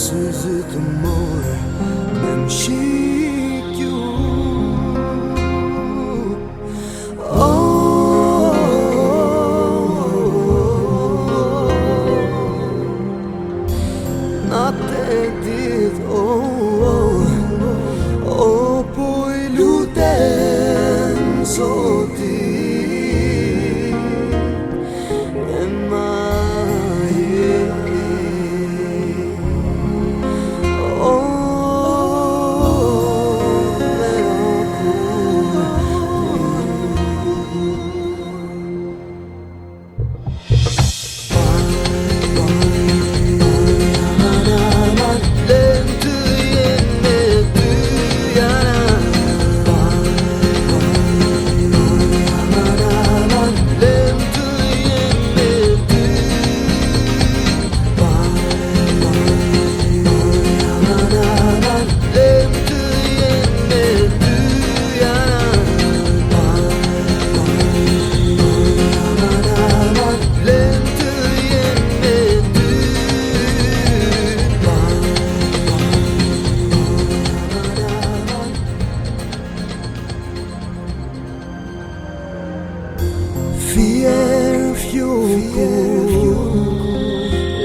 This is the more than she you oh, oh, Fear of you, fear of you,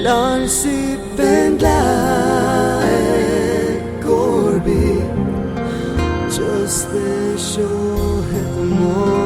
lansip and like just the show more.